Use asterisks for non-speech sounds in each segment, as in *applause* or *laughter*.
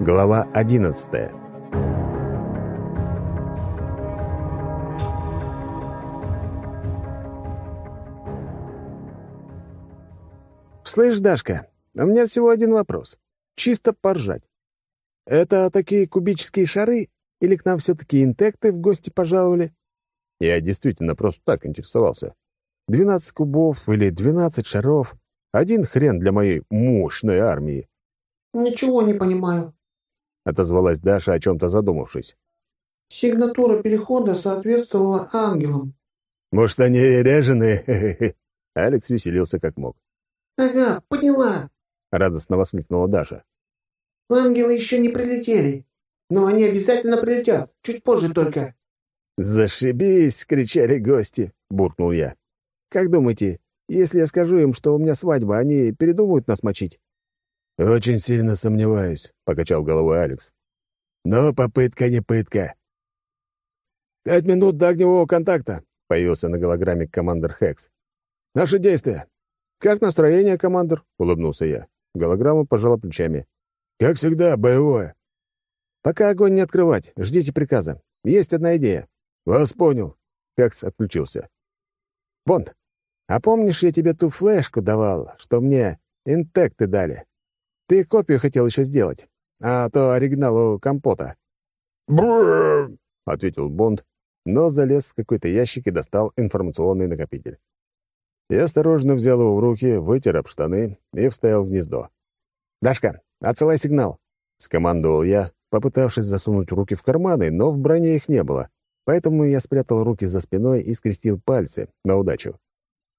Глава 11 «Слышь, Дашка, у меня всего один вопрос. Чисто поржать. Это такие кубические шары или к нам все-таки интекты в гости пожаловали?» Я действительно просто так интересовался. Двенадцать кубов или двенадцать шаров — один хрен для моей мощной армии. «Ничего не понимаю», — отозвалась Даша, о чем-то задумавшись. «Сигнатура перехода соответствовала ангелам». «Может, они ряженые?» *laughs* Алекс веселился как мог. «Ага, поняла», — радостно воскликнула Даша. «Ангелы еще не прилетели, но они обязательно прилетят, чуть позже только». «Зашибись!» — кричали гости, — буркнул я. «Как думаете, если я скажу им, что у меня свадьба, они передумают нас мочить?» «Очень сильно сомневаюсь», — покачал головой Алекс. «Но попытка не пытка». «Пять минут до огневого контакта», — появился на голограмме командир Хекс. «Наши действия». «Как настроение, командир?» — улыбнулся я. Голограмма пожала плечами. «Как всегда, боевое». «Пока огонь не открывать, ждите приказа. Есть одна идея». «Вас понял». Хекс отключился. «Бонд, а помнишь, я тебе ту флешку давал, что мне интекты дали?» Ты копию хотел еще сделать, а то оригинал у компота». «Брррр!» — ответил Бонд, но залез в какой-то ящик и достал информационный накопитель. Я осторожно взял его в руки, вытер об штаны и вставил в гнездо. «Дашка, отсылай сигнал!» — скомандовал я, попытавшись засунуть руки в карманы, но в броне их не было, поэтому я спрятал руки за спиной и скрестил пальцы на удачу.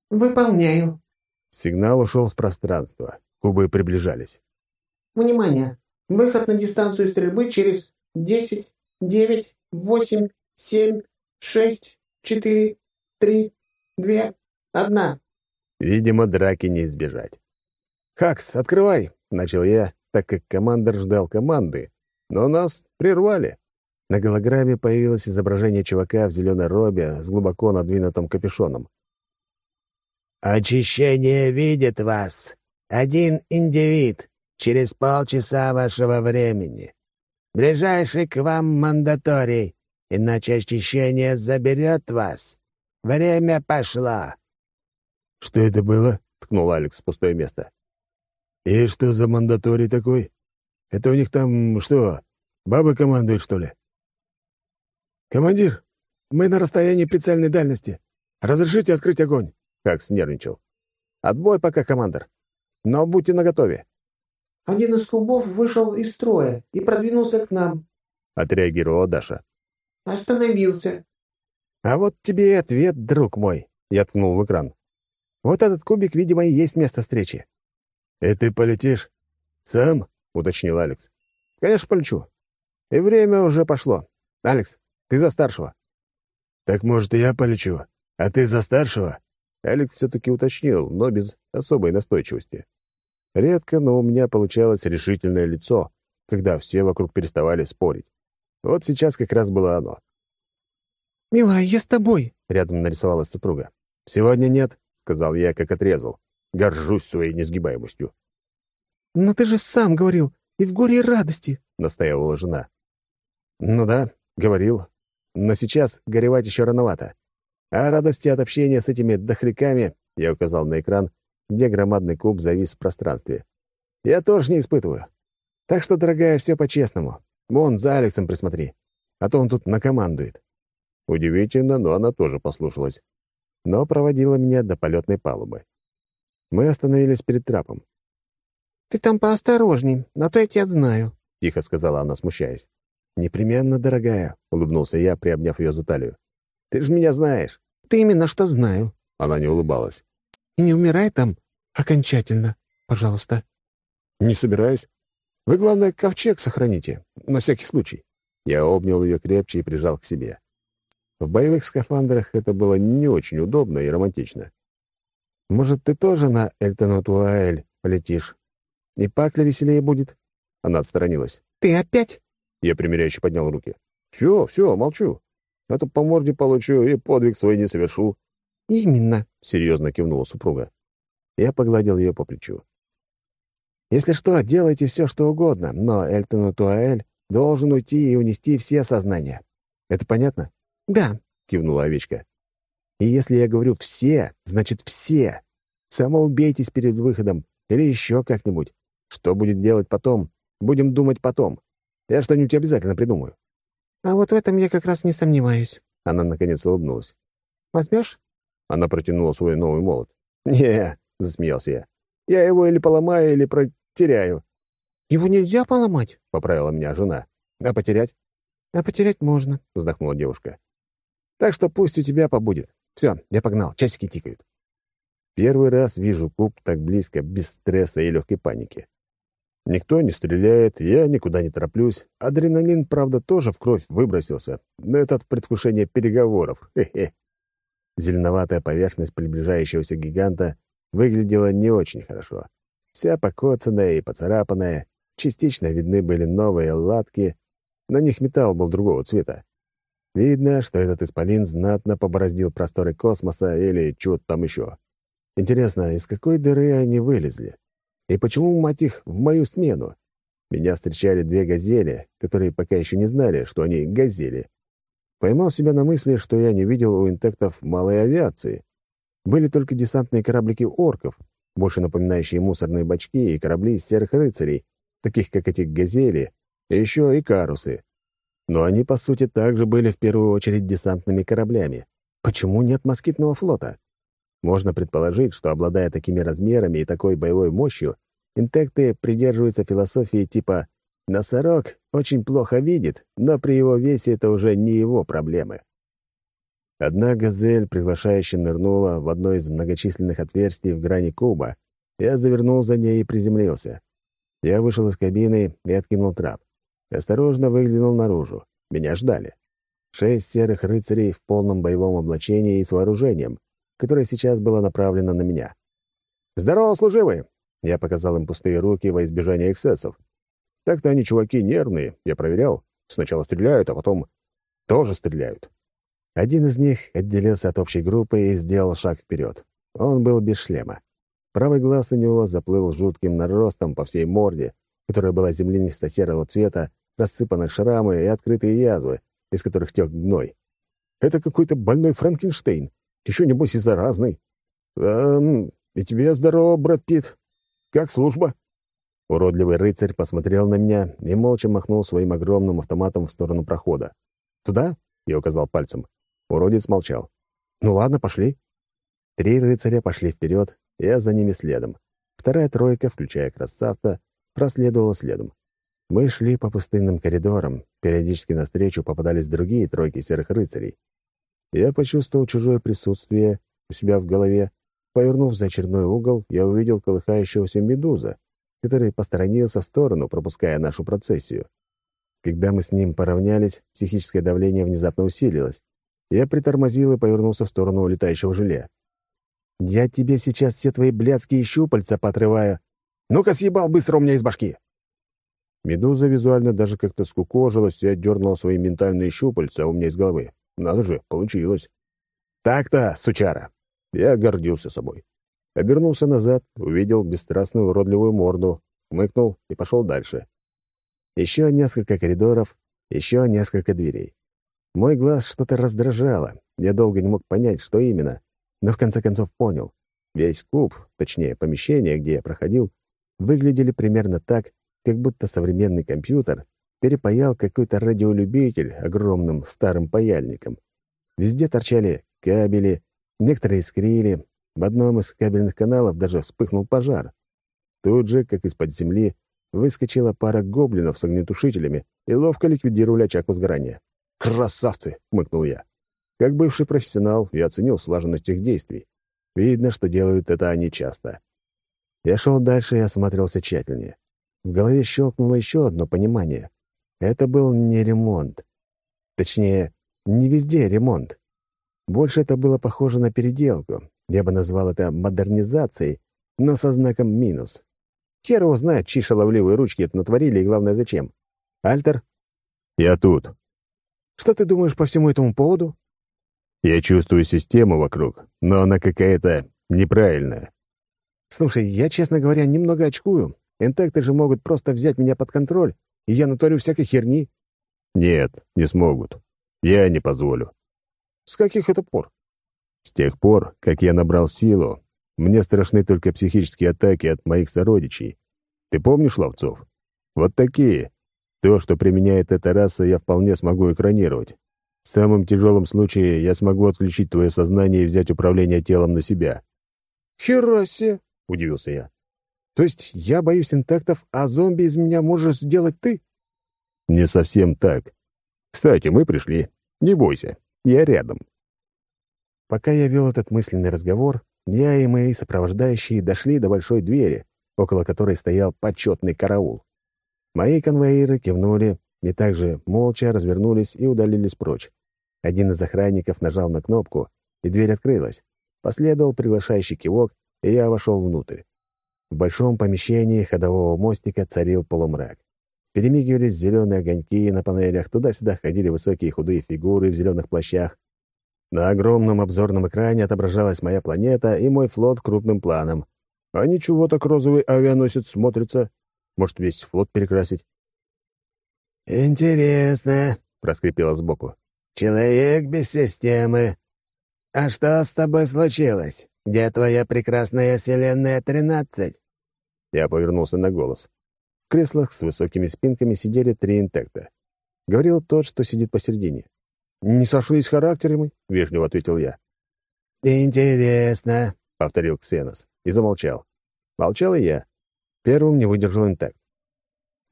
«Выполняю». Сигнал ушел в пространство. Кубы приближались. Внимание! Выход на дистанцию стрельбы через 10, 9, 8, 7, 6, 4, 3, 2, 1. Видимо, драки не избежать. «Хакс, открывай!» — начал я, так как командор ждал команды, но нас прервали. На голограмме появилось изображение чувака в зеленой робе с глубоко надвинутым капюшоном. «Очищение видит вас. Один индивид через полчаса вашего времени. Ближайший к вам мандаторий, иначе очищение заберет вас. Время пошло». «Что это было?» — ткнул Алекс в пустое место. «И что за мандаторий такой? Это у них там что, бабы командуют, что ли?» «Командир, мы на расстоянии прицельной дальности. Разрешите открыть огонь?» — как снервничал. «Отбой пока, командир. Но будьте наготове. Один из кубов вышел из строя и продвинулся к нам», — отреагировала Даша. «Остановился». «А вот тебе и ответ, друг мой», — я ткнул в экран. «Вот этот кубик, видимо, и есть место встречи». «И ты полетишь? Сам?» — уточнил Алекс. «Конечно, полечу. И время уже пошло. Алекс, ты за старшего». «Так, может, и я полечу, а ты за старшего?» Алекс все-таки уточнил, но без особой настойчивости. Редко, но у меня получалось решительное лицо, когда все вокруг переставали спорить. Вот сейчас как раз было оно. «Милая, я с тобой», — рядом нарисовалась супруга. «Сегодня нет», — сказал я, как отрезал. Горжусь своей несгибаемостью. «Но ты же сам говорил, и в горе и радости», — настаивала жена. «Ну да, говорил. Но сейчас горевать еще рановато. А радости от общения с этими дохляками, — я указал на экран, где громадный куб завис в пространстве. Я тоже не испытываю. Так что, дорогая, все по-честному. Вон, за Алексом присмотри. А то он тут накомандует. Удивительно, но она тоже послушалась. Но проводила меня до полетной палубы. Мы остановились перед трапом. «Ты там поосторожней, на то я тебя знаю», — тихо сказала она, смущаясь. «Непременно, дорогая», — улыбнулся я, приобняв ее за талию. «Ты же меня знаешь». «Ты именно что знаю». Она не улыбалась. «И не умирай там Окончательно, пожалуйста. Не собираюсь. Вы, главное, ковчег сохраните, на всякий случай. Я обнял ее крепче и прижал к себе. В боевых скафандрах это было не очень удобно и романтично. Может, ты тоже на Эльтонотуаэль полетишь? И Пакля веселее будет?» Она отстранилась. «Ты опять?» Я примиряюще поднял руки. «Все, все, молчу. А то по морде получу и подвиг свой не совершу». «Именно», — серьезно кивнула супруга. Я погладил ее по плечу. Если что, делайте все, что угодно, но Эльтону Туаэль должен уйти и унести все сознания. Это понятно?» «Да», — кивнула овечка. «И если я говорю «все», значит «все». Самоубейтесь перед выходом или еще как-нибудь. Что будет делать потом, будем думать потом. Я что-нибудь обязательно придумаю». «А вот в этом я как раз не сомневаюсь». Она наконец улыбнулась. «Возьмешь?» Она протянула свой новый молот. «Не», — засмеялся я. «Я его или поломаю, или протеряю». «Его нельзя поломать», — поправила меня жена. «А потерять?» «А потерять можно», — вздохнула девушка. «Так что пусть у тебя побудет. Все, я погнал, часики тикают». Первый раз вижу куб так близко, без стресса и легкой паники. Никто не стреляет, я никуда не тороплюсь. Адреналин, правда, тоже в кровь выбросился, но это от предвкушения переговоров. Хе-хе. Зеленоватая поверхность приближающегося гиганта выглядела не очень хорошо. Вся покоцанная и поцарапанная, частично видны были новые латки, на них металл был другого цвета. Видно, что этот исполин знатно побороздил просторы космоса или чего-то там еще. Интересно, из какой дыры они вылезли? И почему, мать их, в мою смену? Меня встречали две газели, которые пока еще не знали, что они газели. Поймал себя на мысли, что я не видел у интектов малой авиации. Были только десантные кораблики орков, больше напоминающие мусорные бачки и корабли серых рыцарей, таких как эти газели, и еще и карусы. Но они, по сути, также были в первую очередь десантными кораблями. Почему нет москитного флота? Можно предположить, что, обладая такими размерами и такой боевой мощью, интекты придерживаются философии типа «носорог очень плохо видит, но при его весе это уже не его проблемы». Одна газель приглашающе нырнула в одно из многочисленных отверстий в грани куба. Я завернул за ней и приземлился. Я вышел из кабины и откинул трап. Осторожно выглянул наружу. Меня ждали. Шесть серых рыцарей в полном боевом облачении и с вооружением — которое сейчас было направлено на меня. «Здорово, служивые!» Я показал им пустые руки во избежание эксцессов. Так-то они чуваки нервные, я проверял. Сначала стреляют, а потом тоже стреляют. Один из них отделился от общей группы и сделал шаг вперед. Он был без шлема. Правый глаз у него заплыл жутким наростом по всей морде, которая была землянисто-серого цвета, рассыпаны шрамы и открытые язвы, из которых тек гной. Это какой-то больной Франкенштейн. Еще, небось, и заразный. Эм, и тебе здорово, брат Пит. Как служба?» Уродливый рыцарь посмотрел на меня и молча махнул своим огромным автоматом в сторону прохода. «Туда?» — я указал пальцем. Уродец молчал. «Ну ладно, пошли». Три рыцаря пошли вперед, я за ними следом. Вторая тройка, включая красавца, проследовала следом. Мы шли по пустынным коридорам, периодически навстречу попадались другие тройки серых рыцарей. Я почувствовал чужое присутствие у себя в голове. Повернув за очередной угол, я увидел колыхающегося медуза, который посторонился в сторону, пропуская нашу процессию. Когда мы с ним поравнялись, психическое давление внезапно усилилось. Я притормозил и повернулся в сторону улетающего желе. «Я тебе сейчас все твои блядские щупальца поотрываю. Ну-ка съебал быстро у меня из башки!» Медуза визуально даже как-то скукожилась и отдернула свои ментальные щупальца у меня из головы. Надо же, получилось. Так-то, сучара. Я гордился собой. Обернулся назад, увидел бесстрастную уродливую морду, мыкнул и пошел дальше. Еще несколько коридоров, еще несколько дверей. Мой глаз что-то раздражало. Я долго не мог понять, что именно, но в конце концов понял. Весь куб, точнее, помещение, где я проходил, выглядели примерно так, как будто современный компьютер перепаял какой-то радиолюбитель огромным старым паяльником. Везде торчали кабели, некоторые искрили, в одном из кабельных каналов даже вспыхнул пожар. Тут же, как из-под земли, выскочила пара гоблинов с огнетушителями и ловко ликвидировали очаг возгорания. «Красавцы!» — мыкнул я. Как бывший профессионал, я оценил слаженность их действий. Видно, что делают это они часто. Я шел дальше и осмотрелся тщательнее. В голове щелкнуло еще одно понимание. Это был не ремонт. Точнее, не везде ремонт. Больше это было похоже на переделку. Я бы назвал это модернизацией, но со знаком минус. Хер его знает, чьи шаловливые ручки это натворили и, главное, зачем. Альтер? Я тут. Что ты думаешь по всему этому поводу? Я чувствую систему вокруг, но она какая-то неправильная. Слушай, я, честно говоря, немного очкую. Интекты же могут просто взять меня под контроль, и я натворю всякой херни». «Нет, не смогут. Я не позволю». «С каких это пор?» «С тех пор, как я набрал силу, мне страшны только психические атаки от моих сородичей. Ты помнишь ловцов? Вот такие. То, что применяет эта раса, я вполне смогу экранировать. В самом тяжелом случае я смогу отключить твое сознание и взять управление телом на себя». «Херасе!» — удивился я. «То есть я боюсь интактов, а зомби из меня можешь сделать ты?» «Не совсем так. Кстати, мы пришли. Не бойся, я рядом». Пока я вел этот мысленный разговор, я и мои сопровождающие дошли до большой двери, около которой стоял почетный караул. Мои конвоиры кивнули и также молча развернулись и удалились прочь. Один из охранников нажал на кнопку, и дверь открылась. Последовал приглашающий кивок, и я вошел внутрь. В большом помещении ходового мостика царил полумрак. Перемигивались зеленые огоньки на панелях, туда-сюда ходили высокие худые фигуры в зеленых плащах. На огромном обзорном экране отображалась моя планета и мой флот крупным планом. А ничего так розовый авианосец смотрится. Может, весь флот перекрасить? «Интересно», — проскрипело сбоку. «Человек без системы. А что с тобой случилось? Где твоя прекрасная Вселенная 13?» Я повернулся на голос. В креслах с высокими спинками сидели три интекта. Говорил тот, что сидит посередине. «Не сошлись характерами», — вежливо ответил я. «Интересно», — повторил Ксенос и замолчал. Молчал и я. Первым не выдержал интакт.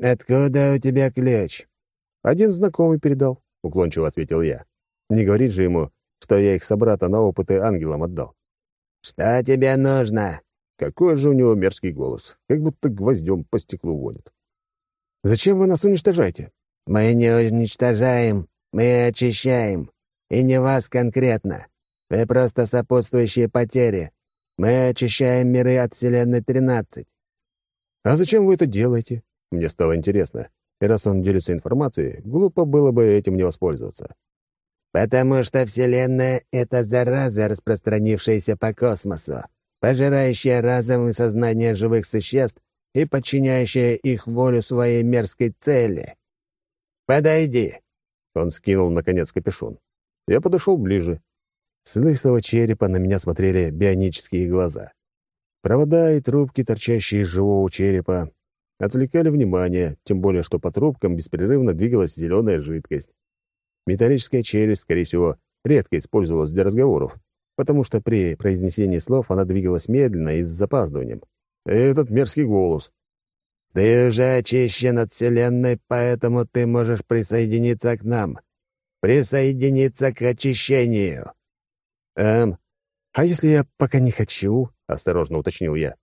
«Откуда у тебя ключ?» «Один знакомый передал», — уклончиво ответил я. «Не говорит же ему, что я их собрата на опыты ангелам отдал». «Что тебе нужно?» Какой же у него мерзкий голос, как будто гвоздем по стеклу водит. «Зачем вы нас уничтожаете?» «Мы не уничтожаем, мы очищаем. И не вас конкретно. Вы просто сопутствующие потери. Мы очищаем миры от Вселенной 13. «А зачем вы это делаете?» Мне стало интересно. И раз он делится информацией, глупо было бы этим не воспользоваться. «Потому что Вселенная — это зараза, распространившаяся по космосу, пожирающая разум и сознание живых существ и подчиняющая их волю своей мерзкой цели. Подойди!» Он скинул, наконец, капюшон. Я подошел ближе. С лысого черепа на меня смотрели бионические глаза. Провода и трубки, торчащие из живого черепа, отвлекали внимание, тем более что по трубкам беспрерывно двигалась зеленая жидкость. Металлическая челюсть, скорее всего, редко использовалась для разговоров, потому что при произнесении слов она двигалась медленно и с запаздыванием. этот мерзкий голос. «Ты уже очищен от Вселенной, поэтому ты можешь присоединиться к нам. Присоединиться к очищению». «Эм, а если я пока не хочу?» — осторожно уточнил я.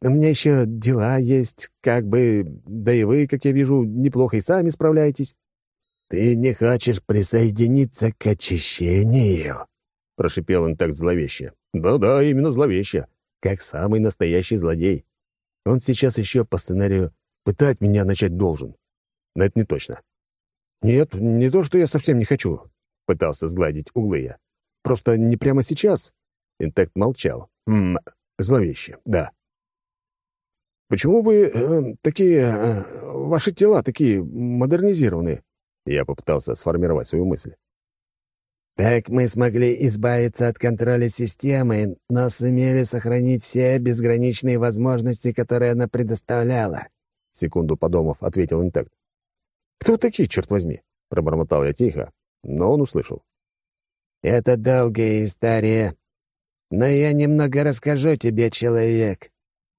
«У меня еще дела есть, как бы, да и вы, как я вижу, неплохо и сами справляетесь». «Ты не хочешь присоединиться к очищению?» — прошипел он так зловеще. «Да-да, именно зловеще, как самый настоящий злодей. Он сейчас еще по сценарию пытать меня начать должен. Но это не точно». «Нет, не то, что я совсем не хочу», — пытался сгладить углы я. «Просто не прямо сейчас». Интект молчал. «Ммм, зловеще, да». «Почему вы э, такие... Э, ваши тела такие модернизированные?» Я попытался сформировать свою мысль. «Так мы смогли избавиться от контроля системы, но сумели сохранить все безграничные возможности, которые она предоставляла», — секунду подумав, ответил Интект. «Кто такие, черт возьми?» — пробормотал я тихо, но он услышал. «Это долгая история, но я немного расскажу тебе, человек.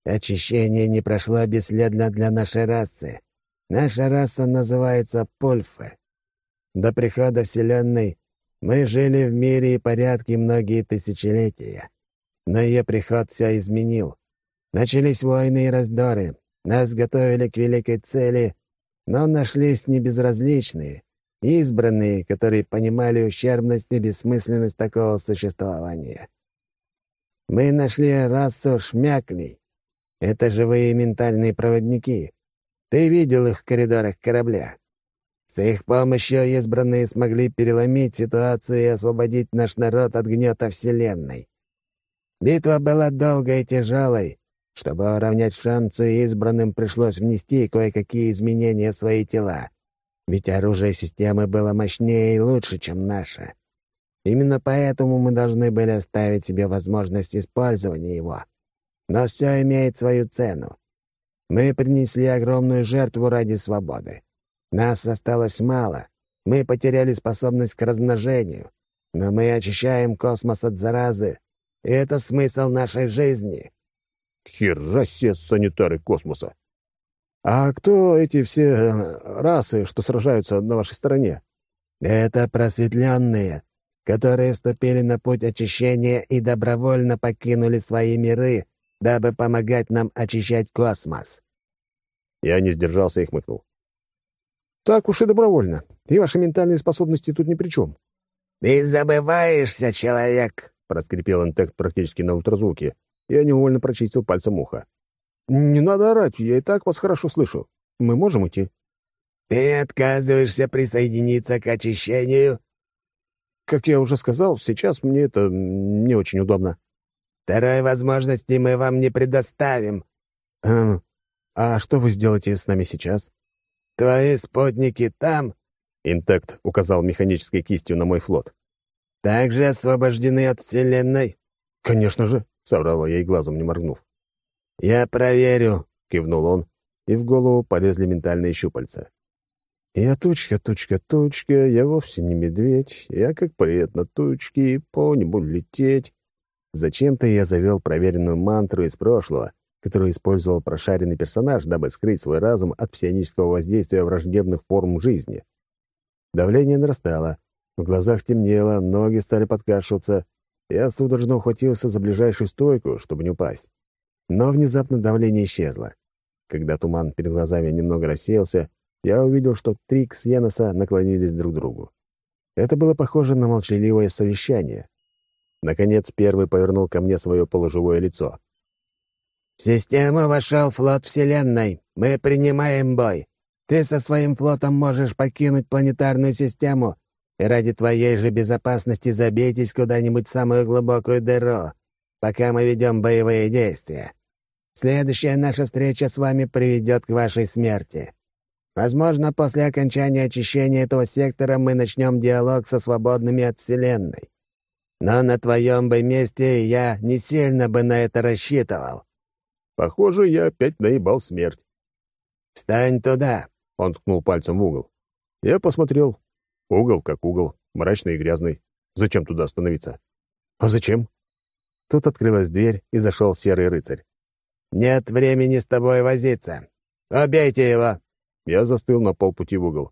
Очищение не прошло бесследно для нашей расы. Наша раса называется Польфы. До прихода Вселенной мы жили в мире и порядке многие тысячелетия. Но ее приход все изменил. Начались войны и раздоры. Нас готовили к великой цели, но нашлись небезразличные, избранные, которые понимали ущербность и бессмысленность такого существования. Мы нашли расу шмяклей. Это живые ментальные проводники. Ты видел их в коридорах корабля. С их помощью избранные смогли переломить ситуацию и освободить наш народ от гнета Вселенной. Битва была долгой и тяжелой, Чтобы уравнять шансы, избранным пришлось внести кое-какие изменения в свои тела. Ведь оружие системы было мощнее и лучше, чем наше. Именно поэтому мы должны были оставить себе возможность использования его. Но все имеет свою цену. Мы принесли огромную жертву ради свободы. Нас осталось мало. Мы потеряли способность к размножению. Но мы очищаем космос от заразы. И это смысл нашей жизни. Хера себе санитары космоса. А кто эти все э, расы, что сражаются на вашей стороне? Это просветленные, которые вступили на путь очищения и добровольно покинули свои миры, дабы помогать нам очищать космос. Я не сдержался и хмыкнул. Так уж и добровольно. И ваши ментальные способности тут ни при чем. «Ты забываешься, человек!» — проскрипел интект практически на ультразвуке. Я невольно прочистил пальцем ухо. «Не надо орать, я и так вас хорошо слышу. Мы можем идти?» «Ты отказываешься присоединиться к очищению?» «Как я уже сказал, сейчас мне это не очень удобно». «Второй возможности мы вам не предоставим». «Эм, а что вы сделаете с нами сейчас?» «Твои спутники там...» Интект указал механической кистью на мой флот. «Также освобождены от Вселенной?» «Конечно же», — соврала я и глазом не моргнув. «Я проверю», — кивнул он, и в голову полезли ментальные щупальца. «Я тучка, тучка, тучка, я вовсе не медведь, я как привет на тучке, по небу лететь». Зачем-то я завел проверенную мантру из прошлого, которую использовал прошаренный персонаж, дабы скрыть свой разум от псионического воздействия враждебных форм жизни. Давление нарастало, в глазах темнело, ноги стали подкашиваться. Я судорожно ухватился за ближайшую стойку, чтобы не упасть. Но внезапно давление исчезло. Когда туман перед глазами немного рассеялся, я увидел, что Трикс с Яноса наклонились друг к другу. Это было похоже на молчаливое совещание. Наконец, первый повернул ко мне свое полуживое лицо. «В систему вошел флот Вселенной. Мы принимаем бой. Ты со своим флотом можешь покинуть планетарную систему, и ради твоей же безопасности забейтесь куда-нибудь в самую глубокую дыру пока мы ведем боевые действия. Следующая наша встреча с вами приведет к вашей смерти. Возможно, после окончания очищения этого сектора мы начнем диалог со свободными от Вселенной. Но на твоем бы месте я не сильно бы на это рассчитывал. Похоже, я опять наебал смерть. «Встань туда!» — он ткнул пальцем в угол. Я посмотрел. Угол как угол, мрачный и грязный. Зачем туда остановиться? А зачем? Тут открылась дверь, и зашел серый рыцарь. «Нет времени с тобой возиться. Убейте его!» Я застыл на полпути в угол.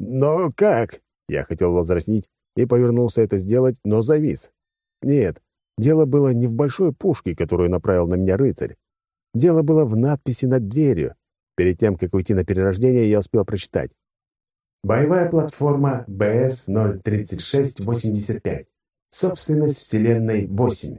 «Но как?» Я хотел возразить и повернулся это сделать, но завис. Нет, дело было не в большой пушке, которую направил на меня рыцарь. Дело было в надписи над дверью. Перед тем, как уйти на перерождение, я успел прочитать. Боевая платформа БС-03685. Собственность Вселенной 8.